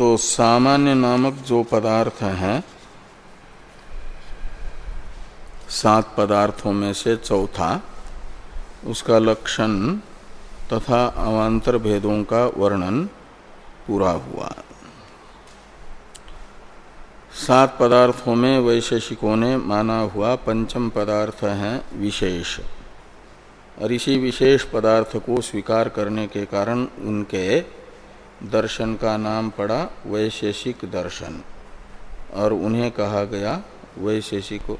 तो सामान्य नामक जो पदार्थ हैं, सात पदार्थों में से चौथा, उसका लक्षण तथा अवान्तर भेदों का वर्णन पूरा हुआ। सात पदार्थों में वैशेषिकों ने माना हुआ पंचम पदार्थ है विशेष। और इसी विशेष पदार्थ को स्वीकार करने के कारण उनके दर्शन का नाम पड़ा वैशेषिक दर्शन। और उन्हें कहा गया वैशेषिक।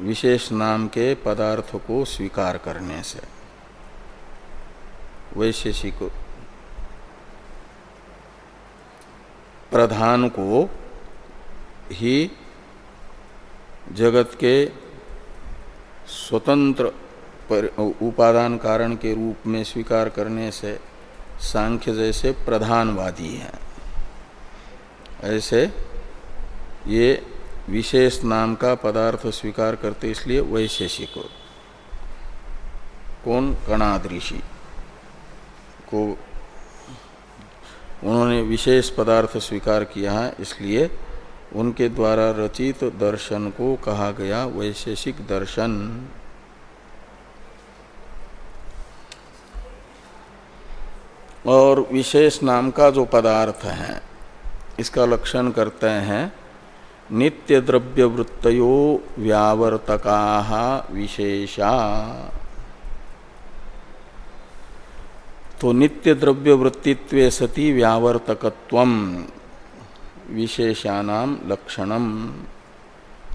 विशेष नाम के पदार्थ को स्वीकार करने से। वैशेषिक। प्रधान को ही जगत के स्वतंत्र उपादान कारण के रूप में स्वीकार करने से सांख्य जैसे प्रधानवादी हैं। ऐसे ये विशेष नाम का पदार्थ स्वीकार करते इसलिए वैशेषिक। कौन? कणाद ऋषि को उन्होंने विशेष पदार्थ स्वीकार किया है, इसलिए उनके द्वारा रचित दर्शन को कहा गया वैशेषिक दर्शन। और विशेष नाम का जो पदार्थ है, इसका लक्षण करते हैं नित्य द्रव्य वृत्तो व्यावर्तका विशेषा। तो नित्य द्रव्य वृत्तित्व सती व्यावर्तकत्व विशेषानाम लक्षणम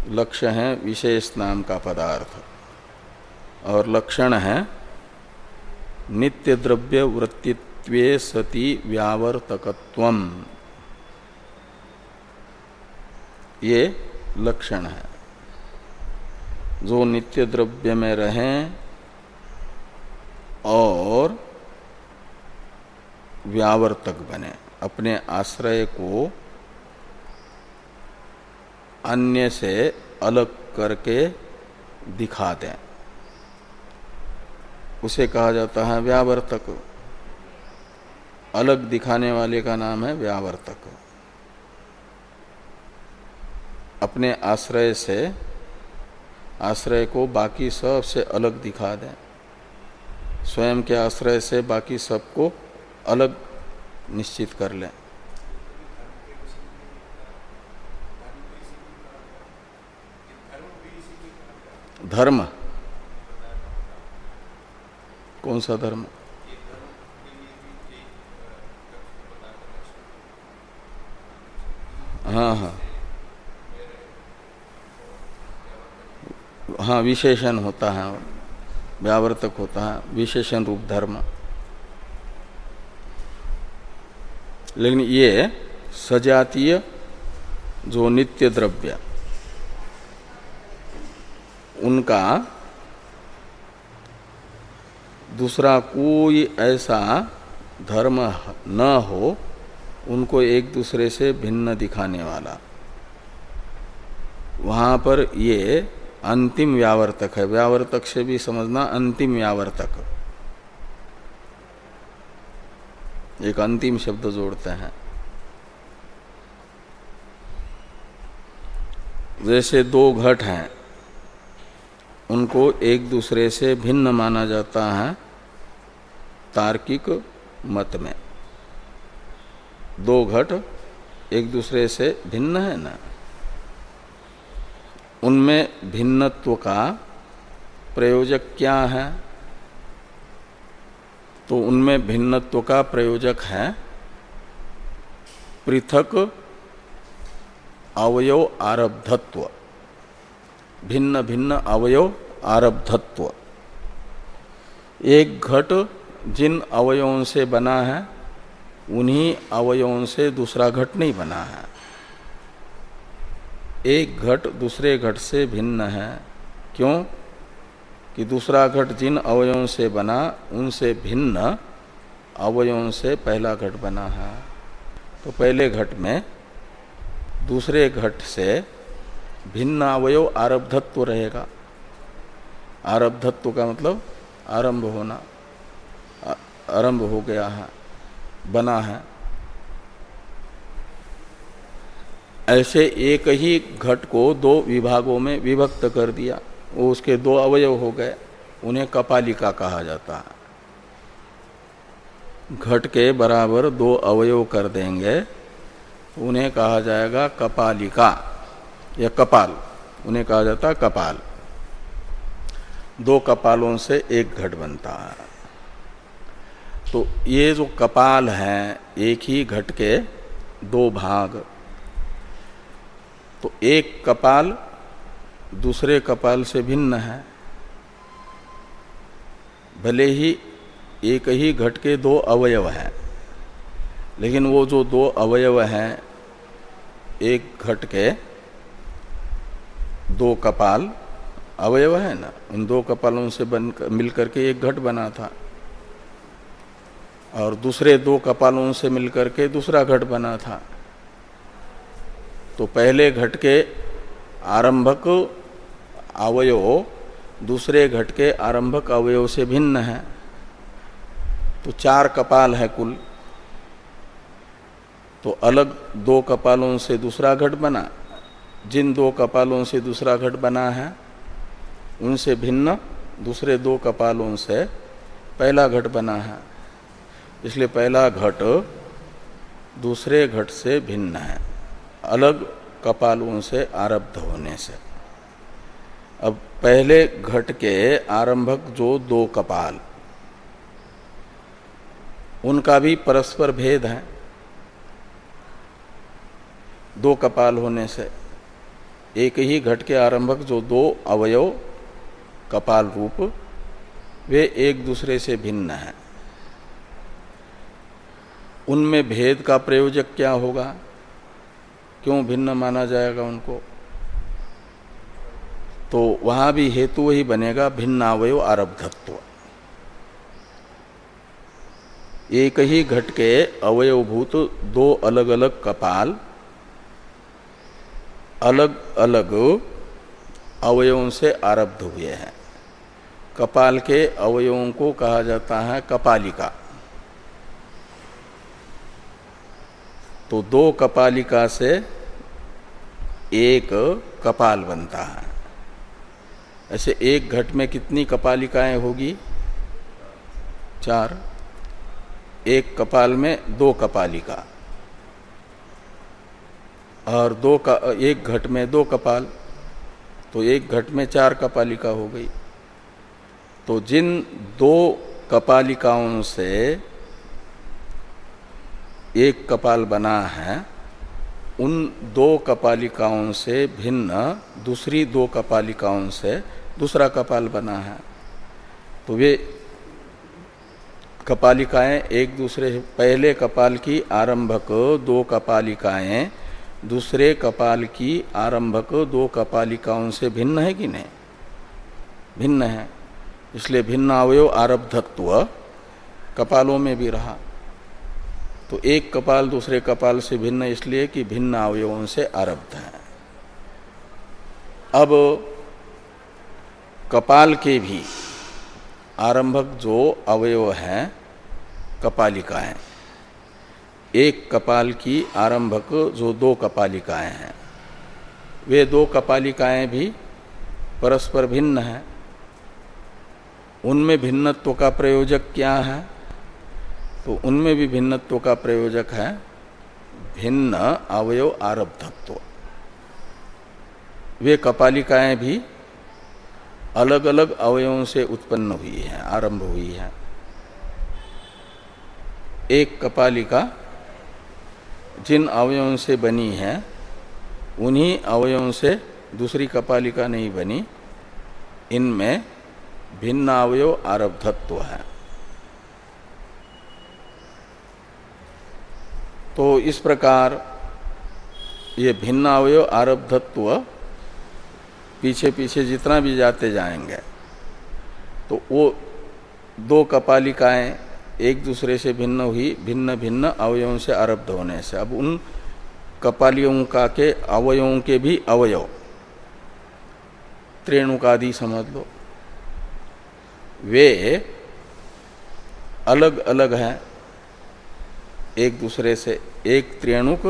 लक्ष्य है विशेष नाम का पदार्थ। और लक्षण है नित्य द्रव्य वृत्तित्व सती व्यावर्तकत्व ये लक्षण है। जो नित्य द्रव्य में रहें और व्यावर्तक बने, अपने आश्रय को अन्य से अलग करके दिखा दें उसे कहा जाता है व्यावर्तक। अलग दिखाने वाले का नाम है व्यावर्तक। अपने आश्रय से, आश्रय को बाकी सबसे अलग दिखा दें। स्वयं के आश्रय से बाकी सबको अलग निश्चित कर लें। धर्म। कौन सा धर्म? हाँ हाँ। हाँ विशेषण होता है, व्यावर्तक होता है, विशेषण रूप धर्म। लेकिन ये सजातीय जो नित्य द्रव्य, उनका दूसरा कोई ऐसा धर्म न हो उनको एक दूसरे से भिन्न दिखाने वाला। वहाँ पर ये अंतिम व्यावर्तक है। व्यावर्तक से भी समझना अंतिम व्यावर्तक। एक अंतिम शब्द जोड़ते हैं। जैसे दो घट हैं, उनको एक दूसरे से भिन्न माना जाता है तार्किक मत में। दो घट एक दूसरे से भिन्न है ना? उनमें भिन्नत्व का प्रयोजक क्या है? तो उनमें भिन्नत्व का प्रयोजक है पृथक अवयव आरब्धत्व। भिन्न भिन्न अवयव आरब्धत्व। एक घट जिन अवयवों से बना है उन्हीं अवयवों से दूसरा घट नहीं बना है। एक घट दूसरे घट से भिन्न है। क्यों? कि दूसरा घट जिन अवयवों से बना, उनसे भिन्न अवयवों से पहला घट बना है। तो पहले घट में दूसरे घट से भिन्न अवयव आरब्धत्व रहेगा। आरब्धत्व का मतलब आरंभ होना आरंभ हो गया है। बना है। ऐसे एक ही घट को दो विभागों में विभक्त कर दिया। वो उसके दो अवयव हो गए। उन्हें कपालिका कहा जाता है। घट के बराबर दो अवयव कर देंगे। उन्हें कहा जाएगा कपालिका या कपाल। उन्हें कहा जाता है कपाल। दो कपालों से एक घट बनता है। तो ये जो कपाल है, एक ही घट के दो भाग। तो एक कपाल दूसरे कपाल से भिन्न है। भले ही एक ही घट के दो अवयव हैं, लेकिन वो जो दो अवयव हैं, एक घट के दो कपाल अवयव है ना? उन दो कपालों से बन, मिलकर के एक घट बना था। और दूसरे दो कपालों से मिलकर के दूसरा घट बना था। तो पहले घट के आरंभक अवयव, दूसरे घट के आरंभक अवयव से भिन्न है। तो चार कपाल है कुल। तो अलग दो कपालों से दूसरा घट बना। जिन दो कपालों से दूसरा घट बना है, उनसे भिन्न दूसरे दो कपालों से पहला घट बना है। इसलिए पहला घट दूसरे घट से भिन्न है। अलग कपालों से आरब्ध होने से। अब पहले घट के आरंभक जो दो कपाल, उनका भी परस्पर भेद है। दो कपाल होने से एक ही घट के आरंभक जो दो अवयव कपाल रूप, वे एक दूसरे से भिन्न हैं। उनमें भेद का प्रयोजक क्या होगा? क्यों भिन्न माना जाएगा उनको? तो वहाँ भी हेतु ही बनेगा भिन्न अवयव आरब्धत्व। एक ही घट के अवयवभूत दो अलग अलग कपाल अलग अलग अवयवों से आरब्ध हुए हैं। कपाल के अवयवों को कहा जाता है कपालिका। तो दो कपालिका से एक कपाल बनता है। ऐसे एक घट में कितनी कपालिकाएँ होगी? चार। एक कपाल में दो कपालिका। और दो का, एक घट में दो कपाल तो एक घट में चार कपालिका हो गई। तो जिन दो कपालिकाओं से एक कपाल बना है, उन दो कपालिकाओं से भिन्न, दूसरी दो कपालिकाओं से दूसरा कपाल बना है। तो वे कपालिकाएँ एक दूसरे, पहले कपाल की आरंभक दो कपालिकाएँ, दूसरे कपाल की आरंभक दो कपालिकाओं से भिन्न है कि नहीं? भिन्न है। इसलिए भिन्न अवयव आरब्धत्व कपालों में भी रहा। तो एक कपाल दूसरे कपाल से भिन्न इसलिए कि भिन्न अवयवों से आरब्ध है। अब कपाल के भी आरंभक जो अवयव हैं, कपालिकाएँ एक कपाल की आरंभक जो दो कपालिकाएँ हैं। वे दो कपालिकाएँ भी परस्पर भिन्न हैं। उनमें भिन्नत्व का प्रयोजक क्या है? तो उनमें भी भिन्नत्व का प्रयोजक है। भिन्न अवयव आरब्धत्व। वे कपालिकाएँ भी अलग अलग अवयवों से उत्पन्न हुई हैं, आरंभ हुई हैं। एक कपालिका जिन अवयवों से बनी है, उन्हीं अवयवों से दूसरी कपालिका नहीं बनी। इनमें भिन्न अवयव आरब्धत्व है। तो इस प्रकार ये भिन्न अवयव आरब्धत्व पीछे पीछे जितना भी जाते जाएँगे तो वो दो कपालिकाएँ एक दूसरे से भिन्न हुई, भिन्न भिन्न अवयवों से आरब्ध होने से। अब उन कपालियों का के अवयवों के भी अवयव। त्रेणुकादि समझ लो। वे अलग अलग हैं। एक दूसरे से, एक त्रेणुक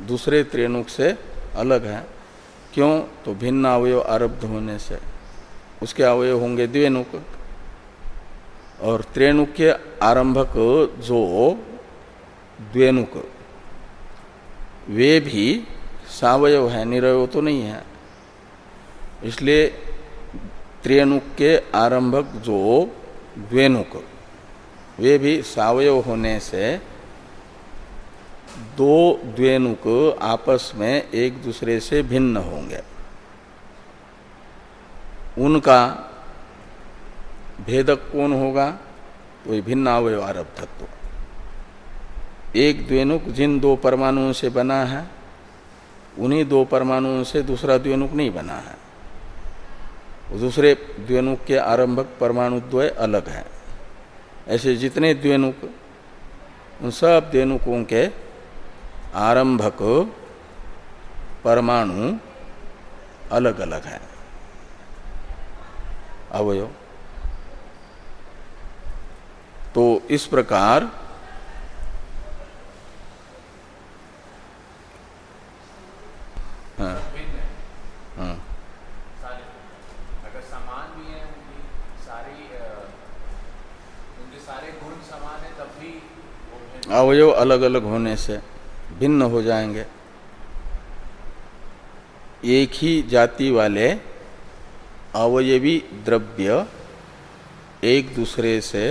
दूसरे त्रेणुक से अलग है। क्यों? तो भिन्न अवयव आरब्ध होने से। उसके अवयव होंगे द्वेनुक और त्रेणुक के आरंभक जो द्वेणुक वे भी सावयव है, निरवय तो नहीं है। इसलिए त्रेणुक के आरंभक जो द्वेणुक वे भी सावयव होने से दो द्वेनुक आपस में एक दूसरे से भिन्न होंगे। उनका भेदक कौन होगा? तो भिन्न अवयव आरभ तत्व। एक द्वेनुक जिन दो परमाणुओं से बना है, उन्हीं दो परमाणुओं से दूसरा द्वेनुक नहीं बना है। दूसरे द्वेनुक के आरंभक परमाणु द्वय अलग है। ऐसे जितने द्वेनुक, उन सब द्वेनुकों के आरंभक परमाणु अलग अलग है अवयव तो इस प्रकार हाँ। हाँ। अवयव अलग अलग होने से भिन्न हो जाएँगे। एक ही जाति वाले अवयवी द्रव्य एक दूसरे से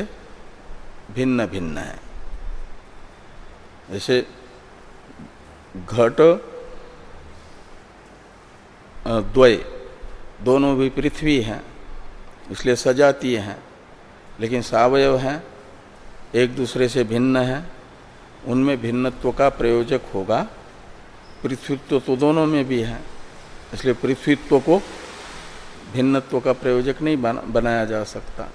भिन्न भिन्न है। जैसे घट द्वय, दोनों भी पृथ्वी हैं, इसलिए सजातीय हैं, लेकिन सावयव हैं, एक दूसरे से भिन्न है। उनमें भिन्नत्व का प्रयोजक होगा। पृथ्वीत्व तो दोनों में भी है इसलिए पृथ्वीत्व को भिन्नत्व का प्रयोजक नहीं बना, बनाया जा सकता।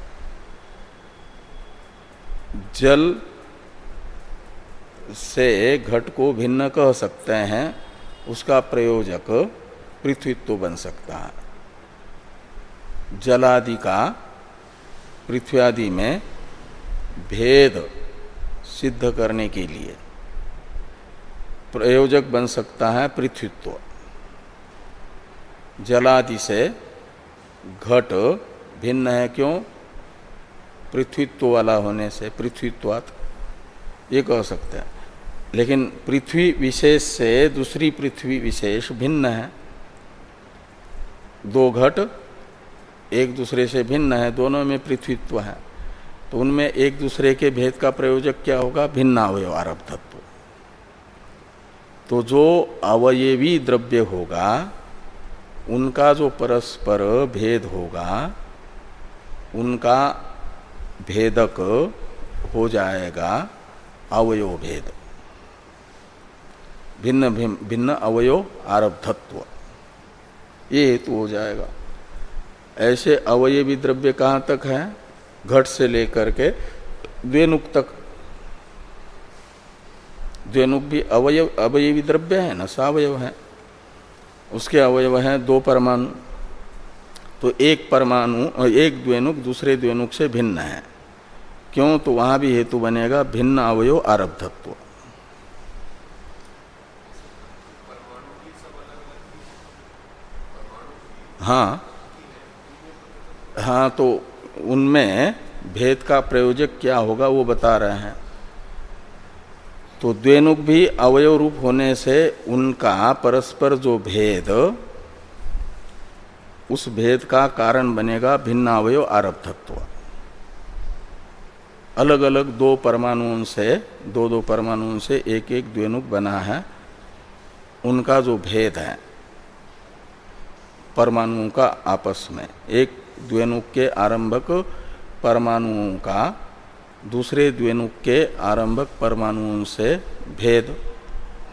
जल से घट को भिन्न कह सकते हैं उसका प्रयोजक पृथ्वीत्व बन सकता है। जलादि का पृथ्वी आदि में भेद सिद्ध करने के लिए। प्रयोजक बन सकता है पृथ्वीत्व। जलादि से घट भिन्न है क्यों? पृथ्वीत्व वाला होने से, पृथ्वीत्वात। ये कह सकते हैं। लेकिन पृथ्वी विशेष से दूसरी पृथ्वी विशेष भिन्न है। दो घट एक दूसरे से भिन्न है, दोनों में पृथ्वीत्व है। तो उनमें एक दूसरे के भेद का प्रयोजक क्या होगा? भिन्न अवयव आरभ तत्व। तो जो अवयवी द्रव्य होगा, उनका जो परस्पर भेद होगा, उनका भेदक हो जाएगा अवयव भेद। भिन्न भिन्न अवयव आरब्धत्व ये हेतु हो जाएगा। ऐसे अवयवी द्रव्य कहाँ तक है? घट से लेकर के द्वेनुक तक। द्वेनुक भी अवयव, अवयवी द्रव्य है, न सावयव है। उसके अवयव हैं दो परमाणु। तो एक परमाणु, एक द्वेनुक दूसरे द्वेनुक से भिन्न है। क्यों? तो वहाँ भी हेतु बनेगा भिन्न अवयव आरब्धत्व। हाँ। हाँ तो उनमें भेद का प्रयोजक क्या होगा वो बता रहे हैं। तो द्वेनुक भी अवयव रूप होने से उनका परस्पर जो भेद, उस भेद का कारण बनेगा भिन्न अवयव आरब्धत्व। अलग अलग दो परमाणुओं से दो दो परमाणुओं से एक एक द्वेनुक बना है, उनका जो भेद है, परमाणुओं का आपस में। एक द्वेनुक के आरंभक परमाणुओं का दूसरे द्वेनुक के आरंभक परमाणुओं से भेद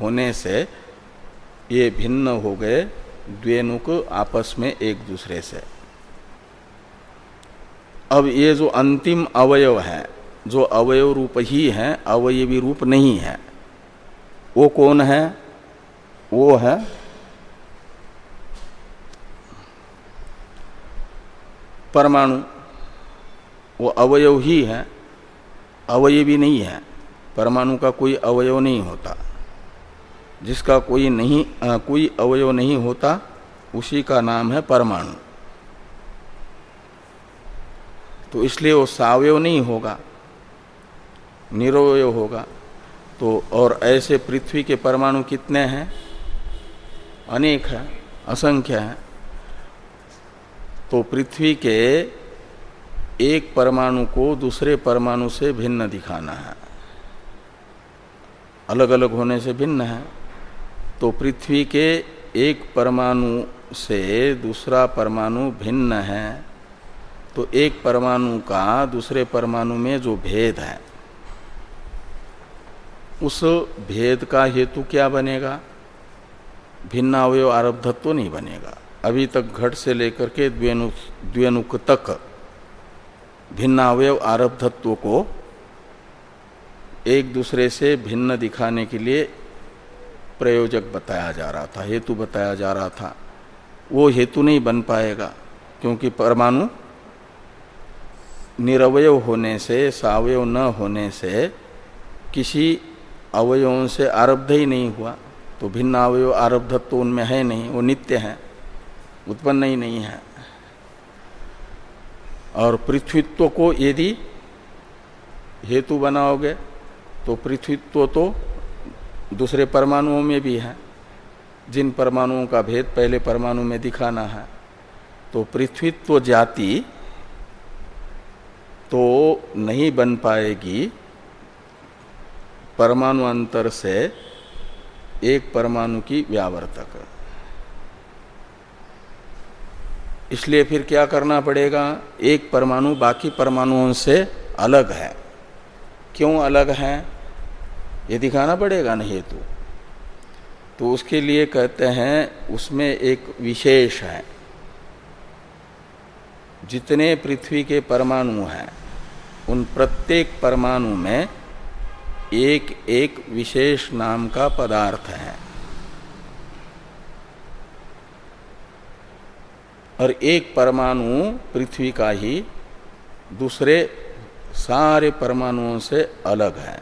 होने से ये भिन्न हो गए द्वेनुक आपस में एक दूसरे से। अब ये जो अंतिम अवयव है, जो अवयव रूप ही है, अवयवी रूप नहीं है, वो कौन है? वो है परमाणु वो अवयव ही है अवयवी नहीं है परमाणु का कोई अवयव नहीं होता। जिसका कोई नहीं आ, कोई अवयव नहीं होता उसी का नाम है परमाणु। तो इसलिए वो सावयव नहीं होगा निरवय होगा। तो और ऐसे पृथ्वी के परमाणु कितने हैं? अनेक हैं असंख्य है। तो पृथ्वी के एक परमाणु को दूसरे परमाणु से भिन्न दिखाना है। अलग अलग होने से भिन्न है। तो पृथ्वी के एक परमाणु से दूसरा परमाणु भिन्न है। तो एक परमाणु का दूसरे परमाणु में जो भेद है, उस भेद का हेतु क्या बनेगा? भिन्न अवयव आरब्धत्व तो नहीं बनेगा। अभी तक घट से लेकर के द्वेनुक तक भिन्न अवयव आरब्धत्व को एक दूसरे से भिन्न दिखाने के लिए प्रयोजक बताया जा रहा था, हेतु बताया जा रहा था। वो हेतु नहीं बन पाएगा, क्योंकि परमाणु निरवय होने से, सावयव न होने से किसी अवयवों से आरब्ध ही नहीं हुआ तो भिन्न अवयव आरब्धत्व तो उनमें है नहीं, वो नित्य है। उत्पन्न ही नहीं है। और पृथ्वीत्व को यदि हेतु बनाओगे तो पृथ्वीत्व तो दूसरे परमाणुओं में भी है। जिन परमाणुओं का भेद पहले परमाणु में दिखाना है। तो पृथ्वीत्व जाति तो नहीं बन पाएगी। परमाणु अंतर से एक परमाणु की व्यावर्तक। इसलिए फिर क्या करना पड़ेगा? एक परमाणु बाकी परमाणुओं से अलग है। क्यों अलग है? ये दिखाना पड़ेगा ना हेतु। तो उसके लिए कहते हैं, उसमें एक विशेष है। जितने पृथ्वी के परमाणु हैं, उन प्रत्येक परमाणु में एक एक विशेष नाम का पदार्थ है। और एक परमाणु पृथ्वी का ही दूसरे सारे परमाणुओं से अलग है।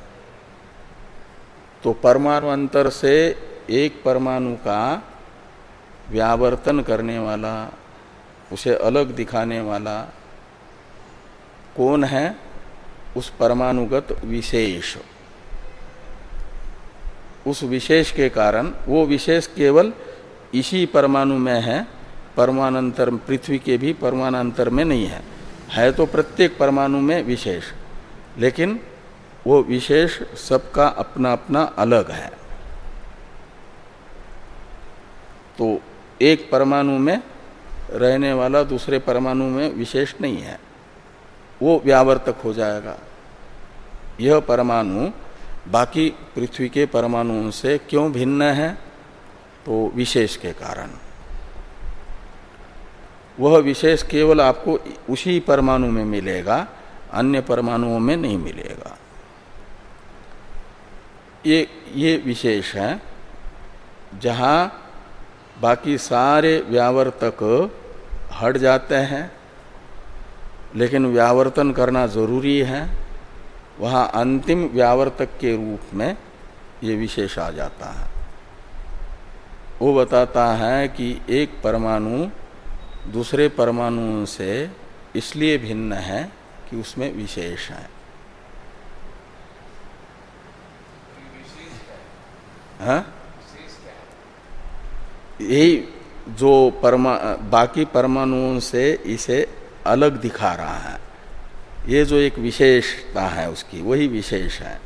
तो परमाणु अंतर से एक परमाणु का व्यावर्तन करने वाला, उसे अलग दिखाने वाला कौन है? उस परमाणुगत विशेष। उस विशेष के कारण, वो विशेष केवल इसी परमाणु में है परमानंतर पृथ्वी के भी परमानंतर में नहीं है। है तो प्रत्येक परमाणु में विशेष, लेकिन वो विशेष सबका अपना अपना अलग है। तो एक परमाणु में रहने वाला दूसरे परमाणु में विशेष नहीं है। वो व्यावर्तक हो जाएगा। यह परमाणु बाकी पृथ्वी के परमाणुओं से क्यों भिन्न है? तो विशेष के कारण। वह विशेष केवल आपको उसी परमाणु में मिलेगा, अन्य परमाणुओं में नहीं मिलेगा। ये ये विशेष है, जहाँ बाकी सारे व्यावर्तक हट जाते हैं, लेकिन व्यावर्तन करना ज़रूरी है, वहाँ अंतिम व्यावर्तक के रूप में ये विशेष आ जाता है। वो बताता है कि एक परमाणु दूसरे परमाणुओं से इसलिए भिन्न है कि उसमें विशेष है। हाँ? यही जो परमा, बाकी परमाणुओं से इसे अलग दिखा रहा है। ये जो एक विशेषता है उसकी, वही विशेष है।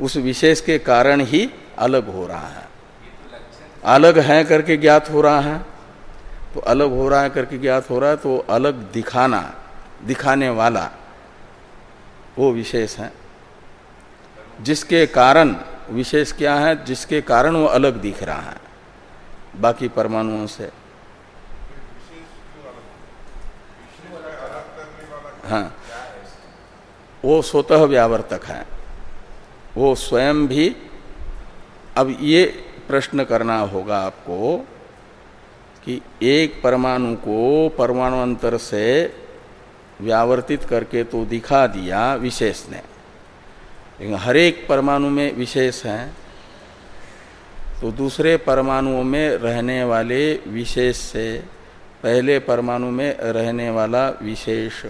उस विशेष के कारण ही अलग हो रहा है। अलग है करके ज्ञात हो रहा है। तो अलग हो रहा है, करके ज्ञात हो रहा है तो अलग दिखाना, दिखाने वाला वो विशेष है। जिसके कारण, विशेष क्या है? जिसके कारण वो अलग दिख रहा है, बाकी परमाणुओं से। हाँ। वो स्वतः व्यावर्तक है। वो स्वयं भी, अब ये प्रश्न करना होगा आपको कि एक परमाणु को परमाणु अंतर से व्यावर्तित करके तो दिखा दिया विशेष ने। लेकिन हर एक परमाणु में विशेष है तो दूसरे परमाणुओं में रहने वाले विशेष से पहले परमाणु में रहने वाला विशेष,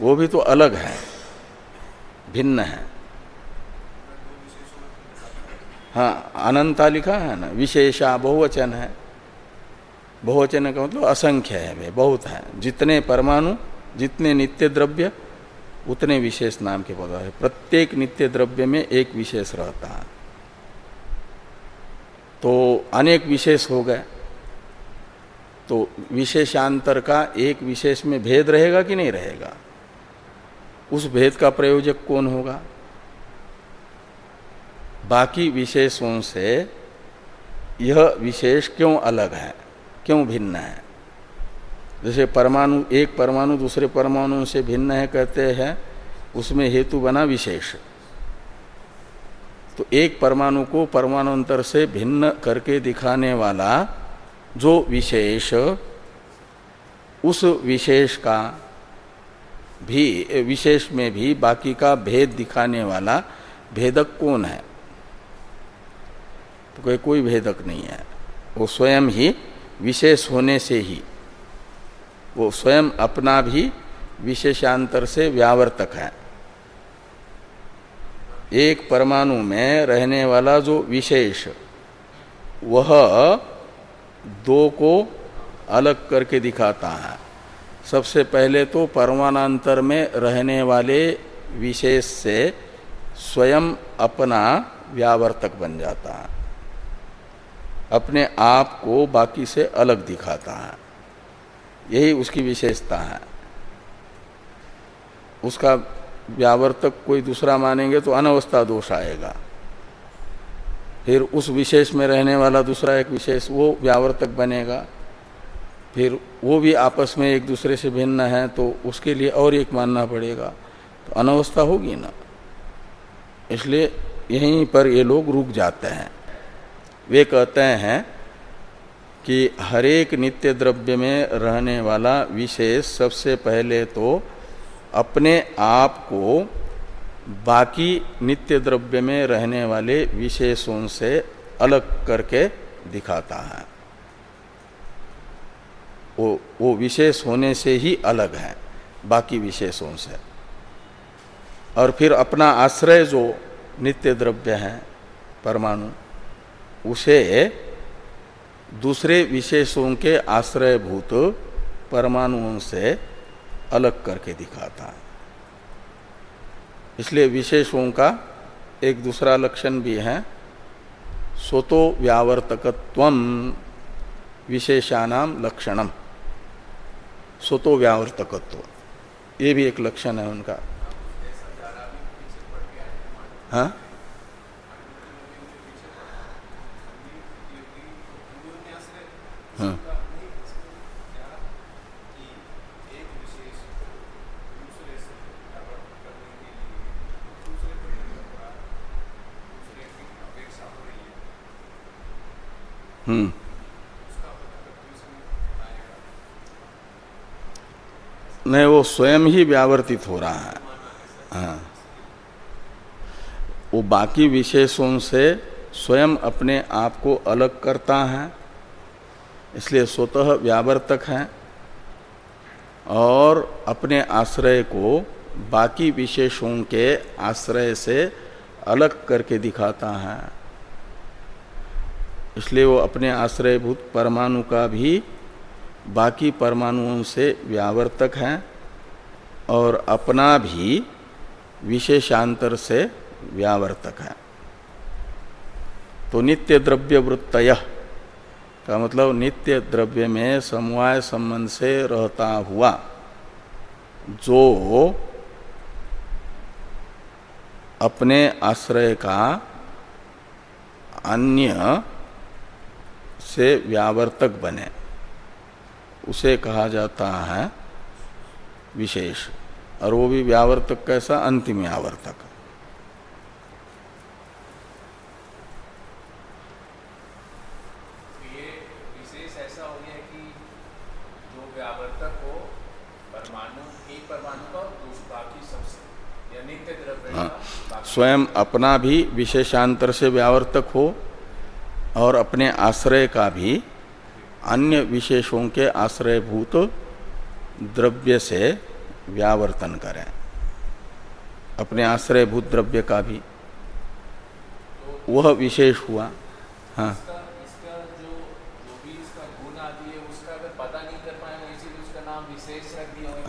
वो भी तो अलग है, भिन्न है। हाँ अनंता लिखा है ना, विशेषा बहुवचन है। बहुवचन का मतलब असंख्य है वे बहुत है। जितने परमाणु, जितने नित्य द्रव्य, उतने विशेष नाम के पदार्थ है। प्रत्येक नित्य द्रव्य में एक विशेष रहता है। तो अनेक विशेष हो गए। तो विशेषांतर का एक विशेष में भेद रहेगा कि नहीं रहेगा? उस भेद का प्रयोजक कौन होगा? बाकी विशेषों से यह विशेष क्यों अलग है? क्यों भिन्न है? जैसे परमाणु, एक परमाणु दूसरे परमाणु से भिन्न है, कहते हैं, उसमें हेतु बना विशेष। तो एक परमाणु को परमाणुंतर से भिन्न करके दिखाने वाला जो विशेष, उस विशेष का भी, विशेष में भी बाकी का भेद दिखाने वाला भेदक कौन है? तो कोई भेदक नहीं है। वो स्वयं ही विशेष होने से ही वो स्वयं अपना भी विशेषांतर से व्यावर्तक है। एक परमाणु में रहने वाला जो विशेष, वह दो को अलग करके दिखाता है। सबसे पहले तो परमाणांतर में रहने वाले विशेष से स्वयं अपना व्यावर्तक बन जाता है। अपने आप को बाकी से अलग दिखाता है। यही उसकी विशेषता है। उसका व्यावर्तक कोई दूसरा मानेंगे तो अनवस्था दोष आएगा। फिर उस विशेष में रहने वाला दूसरा एक विशेष, वो व्यावर्तक बनेगा। फिर वो भी आपस में एक दूसरे से भिन्न है तो उसके लिए और एक मानना पड़ेगा। तो अनवस्था होगी ना। इसलिए यहीं पर ये लोग रुक जाते हैं। वे कहते हैं कि हरेक नित्य द्रव्य में रहने वाला विशेष सबसे पहले तो अपने आप को बाकी नित्य द्रव्य में रहने वाले विशेषों से अलग करके दिखाता है। वो वो विशेष होने से ही अलग है, बाकी विशेषों से। और फिर अपना आश्रय जो नित्य द्रव्य है, परमाणु उसे दूसरे विशेषों के आश्रयभूत परमाणुओं से अलग करके दिखाता है। इसलिए विशेषों का एक दूसरा लक्षण भी है। स्वतो व्यावर्तकत्व विशेषानाम लक्षणम स्वतो व्यावर्तकत्व, ये भी एक लक्षण है उनका। हाँ? हाँ। हम्म। नहीं, वो स्वयं ही व्यावर्तित हो रहा है। हाँ। वो बाकी विशेषों से स्वयं अपने आप को अलग करता है। इसलिए स्वतः व्यावर्तक है और अपने आश्रय को बाकी विशेषों के आश्रय से अलग करके दिखाता है। इसलिए वो अपने आश्रयभूत परमाणु का भी बाकी परमाणुओं से व्यावर्तक है और अपना भी विशेषांतर से व्यावर्तक है। तो नित्य द्रव्य वृत्त का मतलब नित्य द्रव्य में समवाय संबंध से रहता हुआ, जो अपने आश्रय का अन्य से व्यावर्तक बने, उसे कहा जाता है विशेष। और वो भी व्यावर्तक कैसा? अंतिम व्यावर्तक स्वयं अपना भी विशेषांतर से व्यावर्तक हो और अपने आश्रय का भी अन्य विशेषों के आश्रयभूत द्रव्य से व्यावर्तन करें। अपने आश्रयभूत द्रव्य का भी। वह विशेष हुआ। हाँ।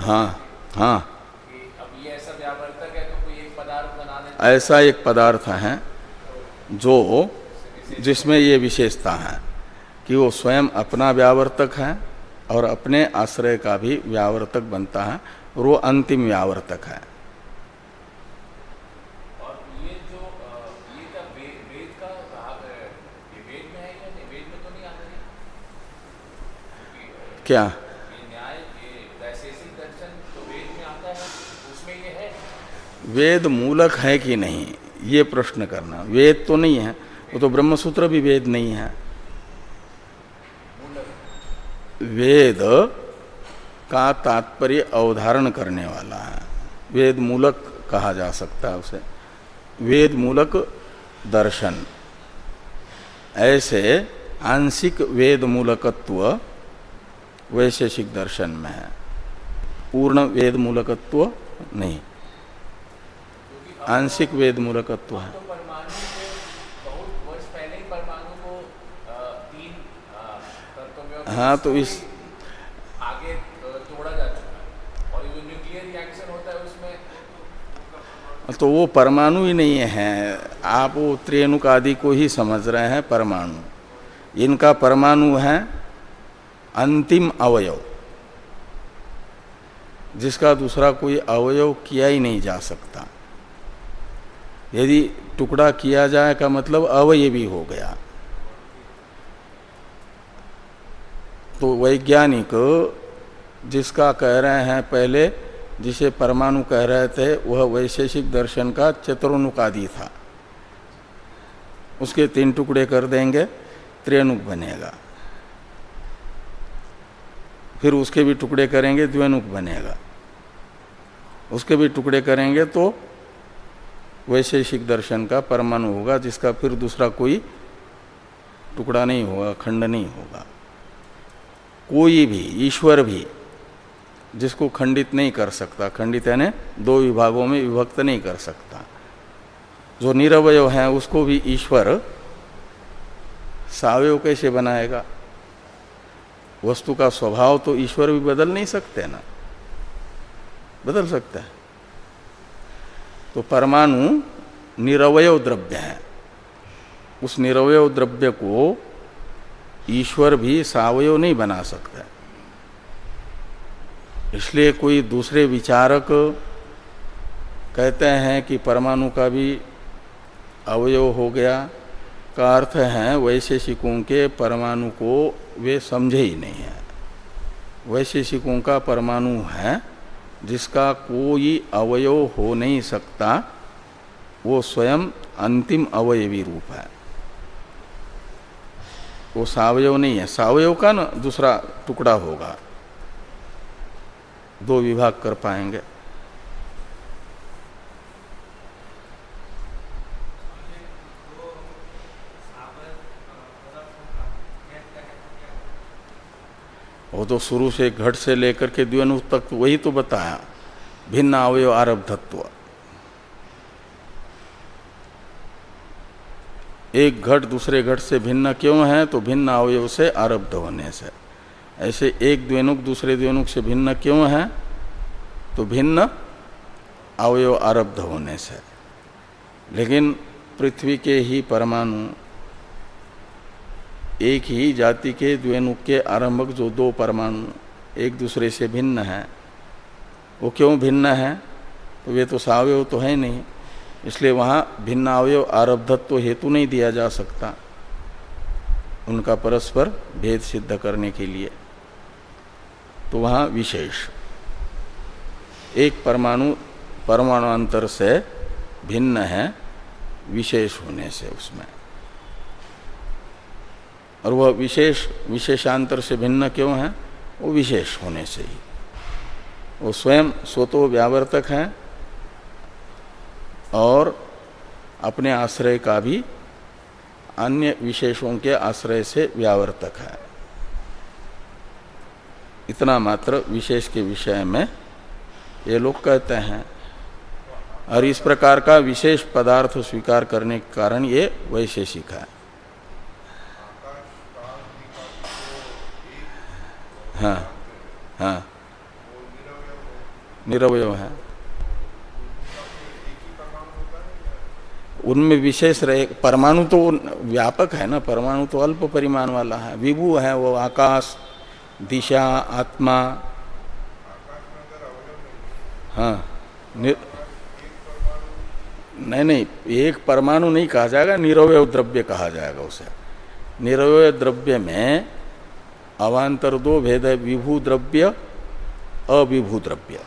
हाँ हाँ। ऐसा एक पदार्थ है जो जिसमें ये विशेषता है कि वो स्वयं अपना व्यावर्तक है और अपने आश्रय का भी व्यावर्तक बनता है और वो अंतिम व्यावर्तक है? क्या? वेद मूलक है कि नहीं? ये प्रश्न करना। वेद तो नहीं है, वो तो ब्रह्मसूत्र भी वेद नहीं है। वेद का तात्पर्य अवधारण करने वाला है। वेद मूलक कहा जा सकता है उसे। वेद मूलक दर्शन। ऐसे आंशिक वेद मूलकत्व वैशेषिक दर्शन में है। पूर्ण वेद मूलकत्व नहीं। आंशिक वेद मूलकत्व है। हाँ तो इस आगे तोड़ा जा चुका और जो न्यूक्लियर रिएक्शन होता है उसमें तो वो परमाणु ही नहीं है। आप वो त्रेणुक आदि को ही समझ रहे हैं परमाणु। इनका परमाणु है अंतिम अवयव। जिसका दूसरा कोई अवयव किया ही नहीं जा सकता। यदि टुकड़ा किया जाए का मतलब अवयवी हो गया। तो वैज्ञानिक जिसका कह रहे हैं पहले, जिसे परमाणु कह रहे थे, वह वैशेषिक दर्शन का चतुर्णुकादि था। उसके तीन टुकड़े कर देंगे त्रेणुक बनेगा। फिर उसके भी टुकड़े करेंगे, द्वेनुक बनेगा। उसके भी टुकड़े करेंगे तो वैशेषिक दर्शन का परमाणु होगा, जिसका फिर दूसरा कोई टुकड़ा नहीं होगा, खंड नहीं होगा। कोई भी, ईश्वर भी, जिसको खंडित नहीं कर सकता, खंडित यानी दो विभागों में विभक्त नहीं कर सकता। जो निरवय है, उसको भी ईश्वर सावयव कैसे बनाएगा? वस्तु का स्वभाव तो ईश्वर भी बदल नहीं सकते ना? बदल सकता है। तो परमाणु निरवय द्रव्य है। उस निरवय द्रव्य को ईश्वर भी सावयव नहीं बना सकता इसलिए कोई दूसरे विचारक कहते हैं कि परमाणु का भी अवयव हो गया, का अर्थ है वैशेषिकों के परमाणु को वे समझे ही नहीं है। वैशेषिकों का परमाणु है जिसका कोई अवयव हो नहीं सकता, वो स्वयं अंतिम अवयवी रूप है। वो सावयव नहीं है। सावयव का ना दूसरा टुकड़ा होगा। दो विभाग कर पाएँगे। वो तो शुरू से घट से लेकर के द्वनु तक वही तो बताया। भिन्न अवयव आरब्धत्व। एक घट दूसरे घट से भिन्न क्यों है? तो भिन्न अवयव से आरब्ध होने से। ऐसे एक द्वेनुक दूसरे द्वेनुक से भिन्न क्यों है? तो भिन्न अवयव आरब्ध होने से। लेकिन पृथ्वी के ही परमाणु एक ही जाति के द्वेनुक के आरंभक जो दो परमाणु एक दूसरे से भिन्न है, वो क्यों भिन्न है? तो वे तो सावयव तो है नहीं, इसलिए वहाँ भिन्न अवयव आरब्धत्व तो हेतु नहीं दिया जा सकता उनका परस्पर भेद सिद्ध करने के लिए। तो वहाँ विशेष। एक परमाणु परमाणुअंतर से भिन्न है, विशेष होने से उसमें। और वह विशेष, विशेषांतर से भिन्न क्यों है? वो विशेष होने से ही। वो स्वयं स्वतो व्यावर्तक है और अपने आश्रय का भी अन्य विशेषों के आश्रय से व्यावर्तक है। इतना मात्र विशेष के विषय में ये लोग कहते हैं। और इस प्रकार का विशेष पदार्थ स्वीकार करने के कारण ये वैशेषिक है। हाँ हाँ। निरवय है। उनमें विशेष रहे, परमाणु तो व्यापक है ना, परमाणु तो अल्प परिमाण वाला है। विभु है वो, आकाश, दिशा, आत्मा। हाँ नहीं नहीं, एक परमाणु नहीं कहा जाएगा, निरवय द्रव्य कहा जाएगा उसे। निरवय द्रव्य में अवान्तर दो भेद है विभू द्रव्य अविभू द्रव्य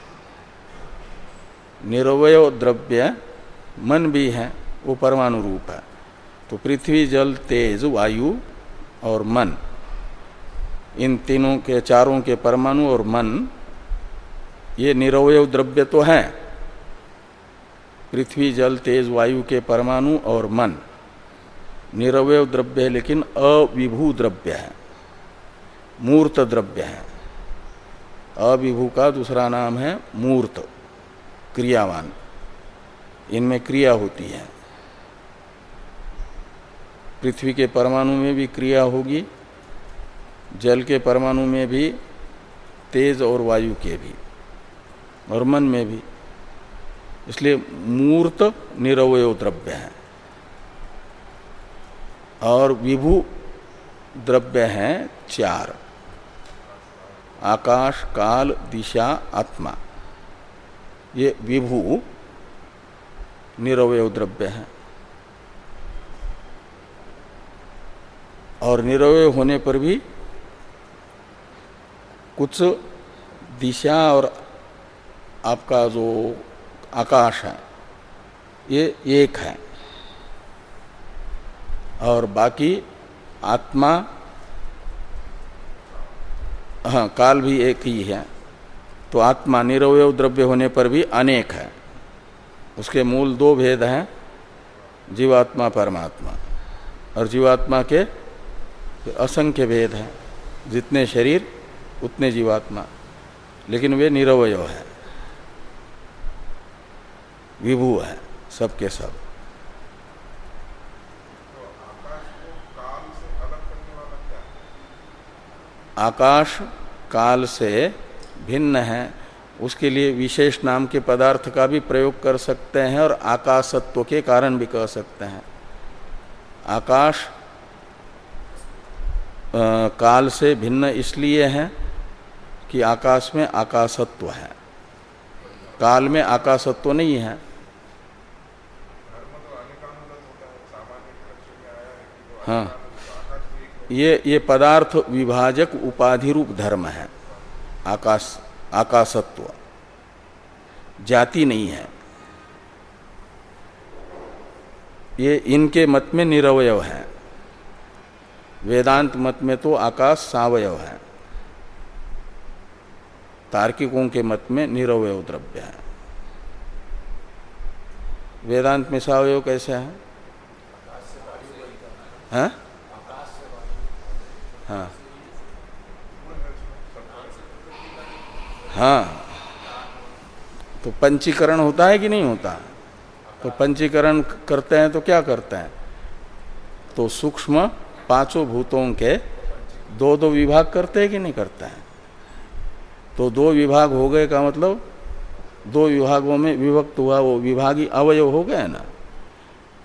निरवय द्रव्य, मन भी है, वो परमाणु रूप है। तो पृथ्वी, जल, तेज, वायु और मन, इन तीनों के चारों के परमाणु और मन, ये निरवय द्रव्य तो है। पृथ्वी, जल, तेज, वायु के परमाणु और मन, निरवय द्रव्य है लेकिन अविभू द्रव्य है। मूर्त द्रव्य है। अविभू का दूसरा नाम है मूर्त, क्रियावान। इनमें क्रिया होती है। पृथ्वी के परमाणु में भी क्रिया होगी, जल के परमाणु में भी, तेज और वायु के भी, और मन में भी। इसलिए मूर्त निरवय द्रव्य है। और विभू द्रव्य हैं चार। आकाश, काल, दिशा, आत्मा। ये विभू निरवय द्रव्य है। और निरवय होने पर भी कुछ दिशा और आपका जो आकाश है, ये एक है। और बाकी आत्मा हाँ काल भी एक ही है। तो आत्मा निरवय द्रव्य होने पर भी अनेक है। उसके मूल दो भेद हैं, जीवात्मा, परमात्मा। और जीवात्मा के असंख्य भेद हैं। जितने शरीर, उतने जीवात्मा। लेकिन वे निरवय है। विभू है, सबके सब। आकाश काल से भिन्न है। उसके लिए विशेष नाम के पदार्थ का भी प्रयोग कर सकते हैं और आकाशत्व के कारण भी कह सकते हैं। आकाश आ, काल से भिन्न इसलिए है कि आकाश में आकाशत्व है। काल में आकाशत्व नहीं है। हाँ। ये ये पदार्थ विभाजक उपाधि रूप धर्म है। आकाश, आकाशत्व। जाति नहीं है। ये इनके मत में निरवय है। वेदांत मत में तो आकाश सावयव है। तार्किकों के मत में निरवय द्रव्य है। वेदांत में सावयव कैसे है? हाँ? हाँ। हाँ। तो पंचीकरण होता है कि नहीं होता? तो पंचीकरण करते हैं तो क्या करते हैं? तो सूक्ष्म पाँचों भूतों के दो दो विभाग करते हैं कि नहीं करते हैं? तो दो विभाग हो गए का मतलब दो विभागों में विभक्त हुआ वो विभागी अवयव हो गए ना?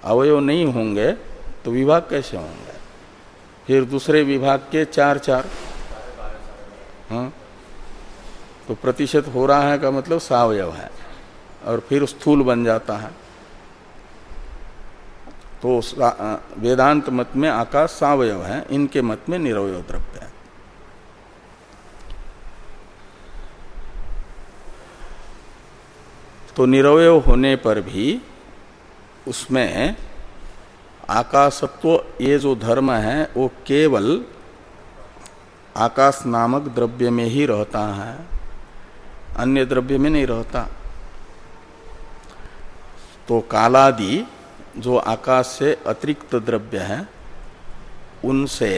अवयव नहीं होंगे तो विभाग कैसे होंगे? फिर दूसरे विभाग के चार चार। हाँ। तो प्रतिशत हो रहा है का मतलब सावयव है। और फिर स्थूल बन जाता है। तो वेदांत मत में आकाश सावयव है, इनके मत में निरवय द्रव्य है। तो निरवय होने पर भी उसमें आकाशत्व, ये जो धर्म है, वो केवल आकाश नामक द्रव्य में ही रहता है, अन्य द्रव्य में नहीं रहता। तो कालादि जो आकाश से अतिरिक्त द्रव्य है, उनसे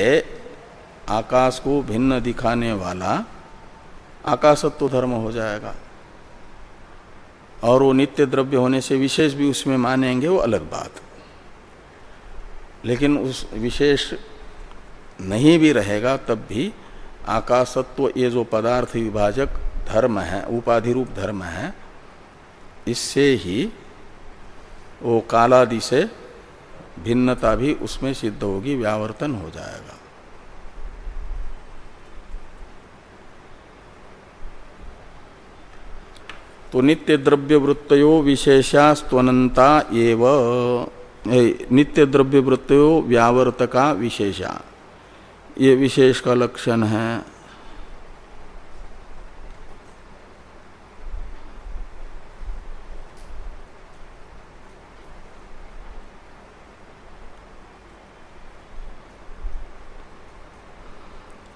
आकाश को भिन्न दिखाने वाला आकाशत्व धर्म हो जाएगा। और वो नित्य द्रव्य होने से विशेष भी उसमें मानेंगे वो अलग बात। लेकिन उस विशेष नहीं भी रहेगा, तब भी आकाशत्व ये जो पदार्थ विभाजक धर्म है उपाधि रूप धर्म है, इससे ही वो कालादि से भिन्नता भी उसमें सिद्ध होगी, व्यावर्तन हो जाएगा। तो नित्य द्रव्य वृत्तो विशेषास्तनता एव। नित्य द्रव्य वृत्तो व्यावर्तका विशेषा। ये विशेष का लक्षण है।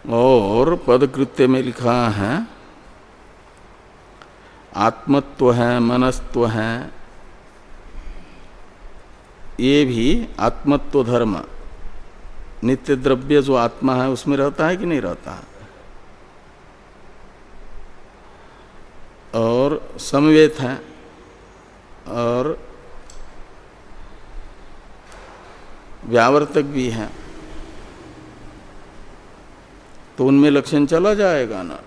और पदकृत्य में लिखा है, आत्मत्व है, मनस्त्व है ये भी आत्मत्व धर्म। नित्य द्रव्य जो आत्मा है, उसमें रहता है कि नहीं रहता है? और समवेत है, और व्यावर्तक भी है। तो उनमें लक्षण चला जाएगा ना।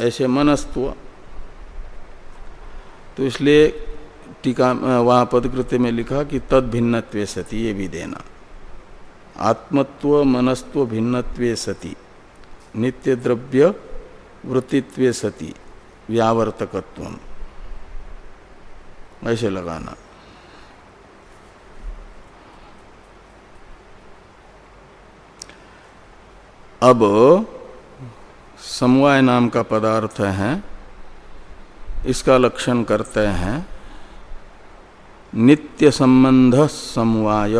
ऐसे मनस्त्व। तो इसलिए टीका वहाँ पदकृत्य में लिखा कि तद भिन्नत्व सती, ये भी देना। आत्मत्व, मनस्त्व भिन्नत्व सती। नित्य द्रव्य वृत्तित्व सती। व्यावर्तकत्व ऐसे लगाना। अब, समवाय नाम का पदार्थ है, इसका लक्षण करते हैं। नित्य संबंध समवाय।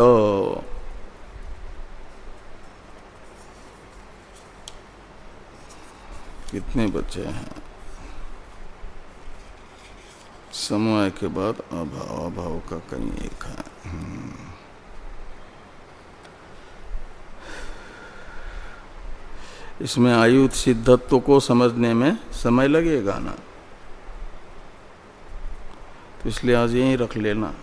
कितने बच्चे हैं। समय के बाद अभाव अभाव का कहीं एक है। हम्म। इसमें आयुध सिद्धत्व को समझने में समय लगेगा ना। इसलिए आज यहीं रख लेना।